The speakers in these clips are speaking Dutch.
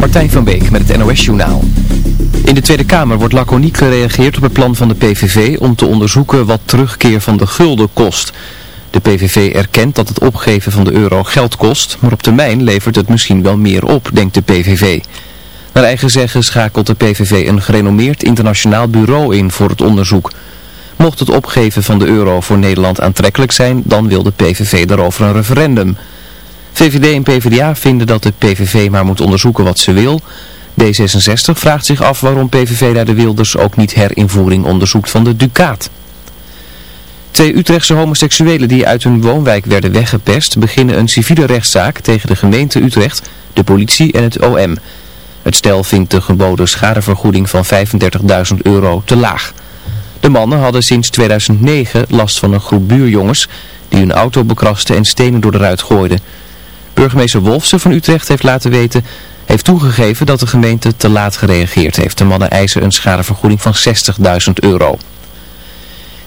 Martijn van Beek met het NOS-journaal. In de Tweede Kamer wordt laconiek gereageerd op het plan van de PVV om te onderzoeken wat terugkeer van de gulden kost. De PVV erkent dat het opgeven van de euro geld kost, maar op termijn levert het misschien wel meer op, denkt de PVV. Naar eigen zeggen schakelt de PVV een gerenommeerd internationaal bureau in voor het onderzoek. Mocht het opgeven van de euro voor Nederland aantrekkelijk zijn, dan wil de PVV daarover een referendum. VVD en PvdA vinden dat de PVV maar moet onderzoeken wat ze wil. D66 vraagt zich af waarom PVV-leider Wilders ook niet herinvoering onderzoekt van de Ducaat. Twee Utrechtse homoseksuelen die uit hun woonwijk werden weggepest beginnen een civiele rechtszaak tegen de gemeente Utrecht, de politie en het OM. Het stel vindt de geboden schadevergoeding van 35.000 euro te laag. De mannen hadden sinds 2009 last van een groep buurjongens die hun auto bekrasten en stenen door de ruit gooiden. Burgemeester Wolfsen van Utrecht heeft laten weten, heeft toegegeven dat de gemeente te laat gereageerd heeft. De mannen eisen een schadevergoeding van 60.000 euro.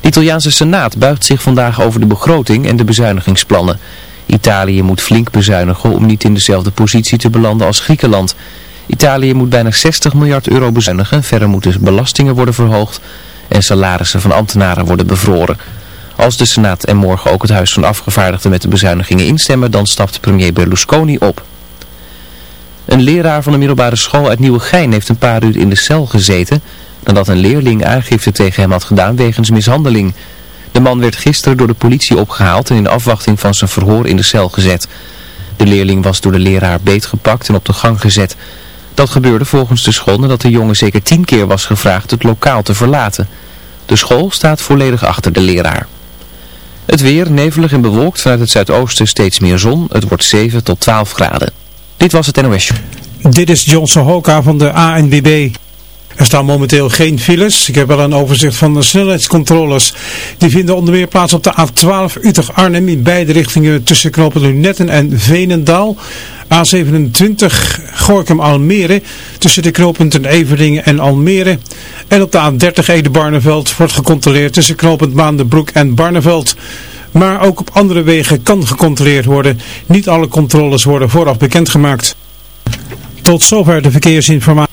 De Italiaanse Senaat buigt zich vandaag over de begroting en de bezuinigingsplannen. Italië moet flink bezuinigen om niet in dezelfde positie te belanden als Griekenland. Italië moet bijna 60 miljard euro bezuinigen, verder moeten belastingen worden verhoogd en salarissen van ambtenaren worden bevroren. Als de Senaat en morgen ook het Huis van Afgevaardigden met de bezuinigingen instemmen, dan stapt premier Berlusconi op. Een leraar van de middelbare school uit Nieuwegein heeft een paar uur in de cel gezeten nadat een leerling aangifte tegen hem had gedaan wegens mishandeling. De man werd gisteren door de politie opgehaald en in afwachting van zijn verhoor in de cel gezet. De leerling was door de leraar beetgepakt en op de gang gezet. Dat gebeurde volgens de school nadat de jongen zeker tien keer was gevraagd het lokaal te verlaten. De school staat volledig achter de leraar. Het weer nevelig en bewolkt vanuit het zuidoosten steeds meer zon. Het wordt 7 tot 12 graden. Dit was het NOS. Dit is John Sohoka van de ANBB. Er staan momenteel geen files. Ik heb wel een overzicht van de snelheidscontroles. Die vinden onder meer plaats op de A12 Utrecht-Arnhem in beide richtingen tussen knopen Lunetten en Veenendaal. A27 Gorkum-Almere tussen de knooppunten Everdingen en Almere. En op de A30 Ede-Barneveld wordt gecontroleerd tussen knooppunt Maandenbroek en Barneveld. Maar ook op andere wegen kan gecontroleerd worden. Niet alle controles worden vooraf bekendgemaakt. Tot zover de verkeersinformatie.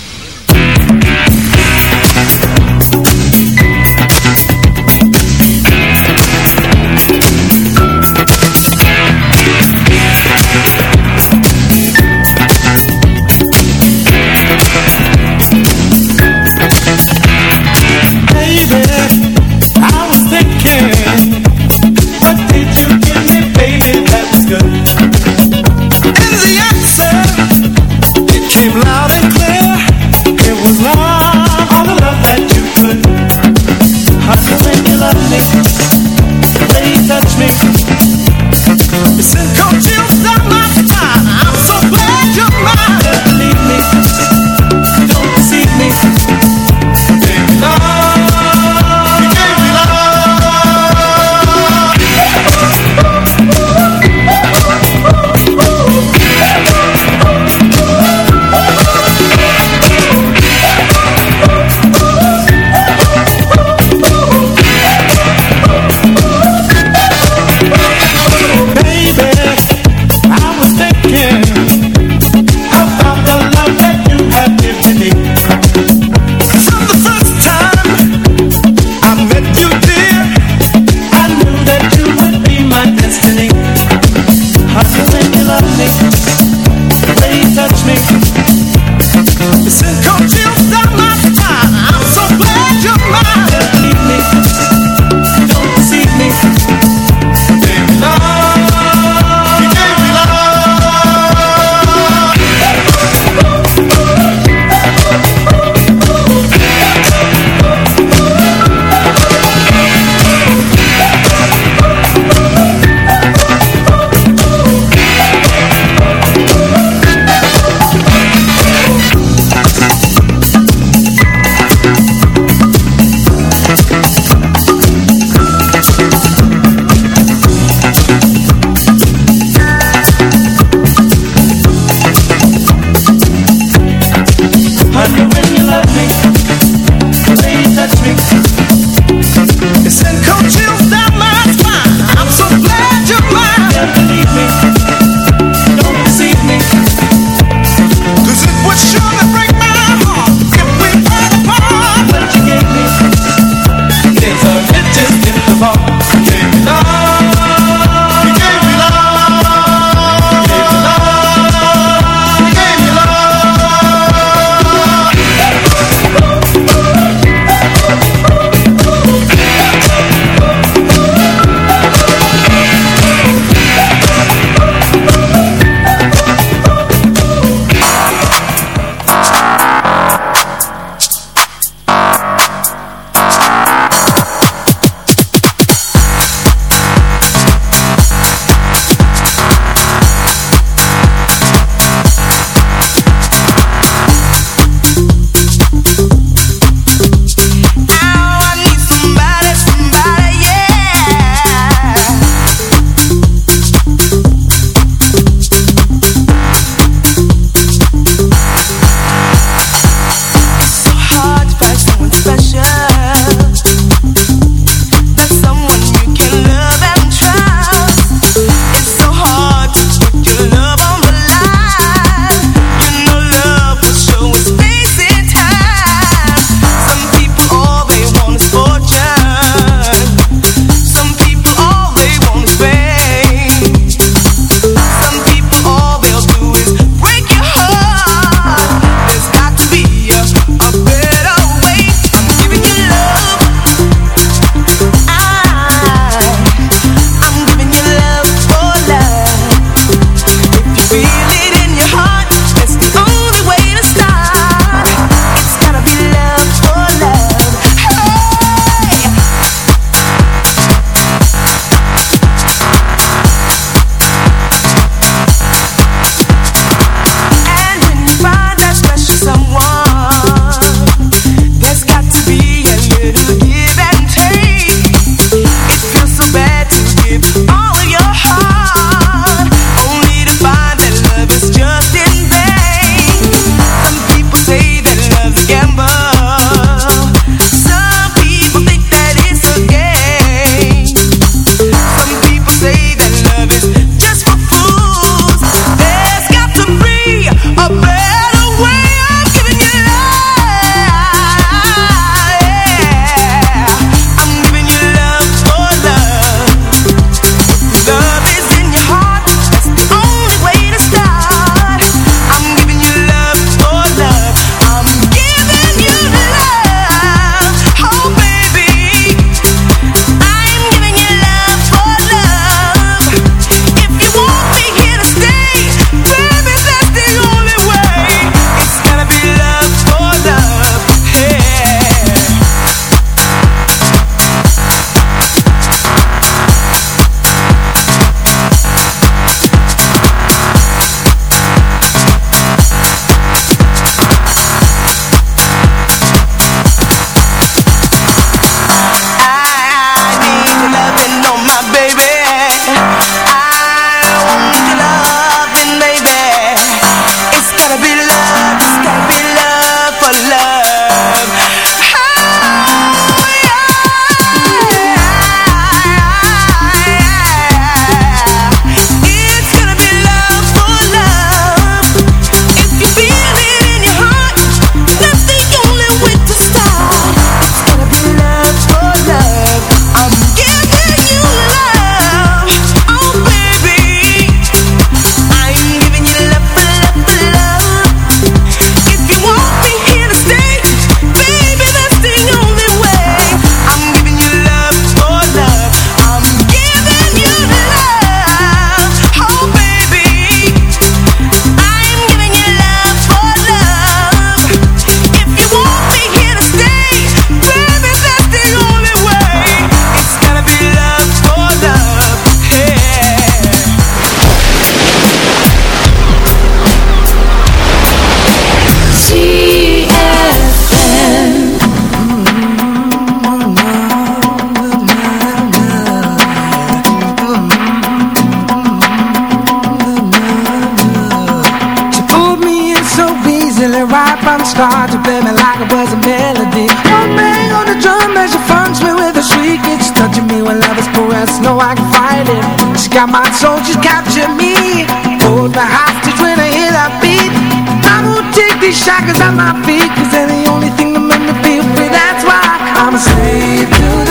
Got my soldiers capture me. Hold the hostage when I hear that beat. I won't take these shackles at my feet Cause they're the only thing that make me feel free That's why I'm a slave to the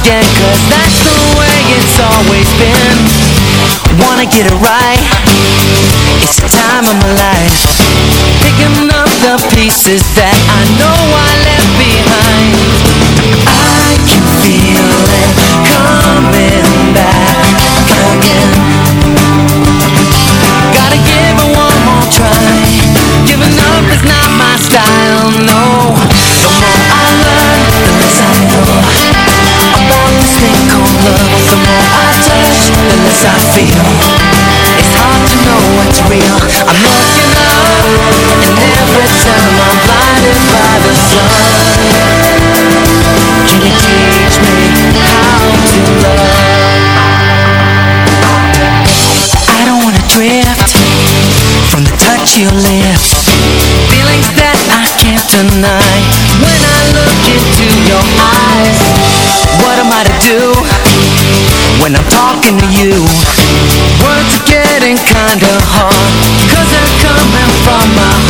again Cause that's the way it's always been. Wanna get it right. It's the time of my life. Picking up the pieces that I know I left behind. I can feel it coming back. I feel. It's hard to know what's real. I'm looking up And every time I'm blinded by the sun. Can you teach me how to love? I don't wanna drift From the touch of your lips Feelings that I can't deny. When I look into your eyes What am I to do? when I'm talking to you. Words are getting kinda hard Cause they're coming from my heart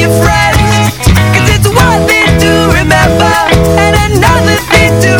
your friends. Cause it's one thing to remember And another thing to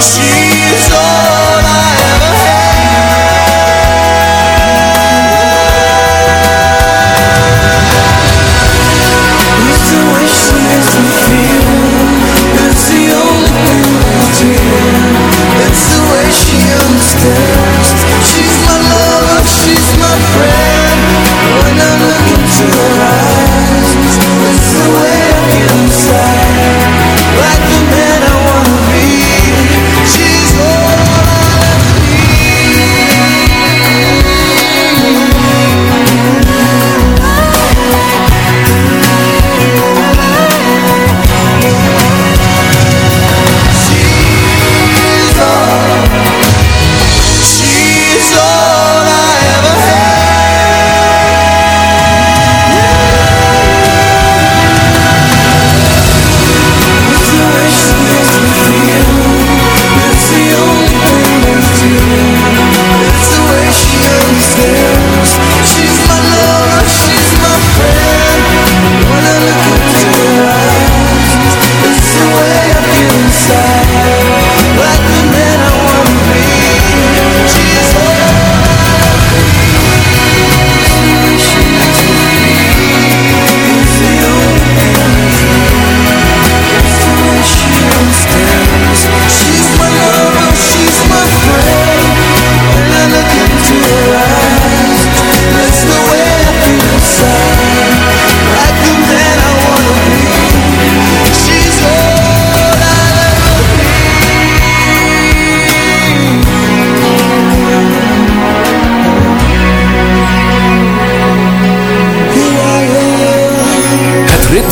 She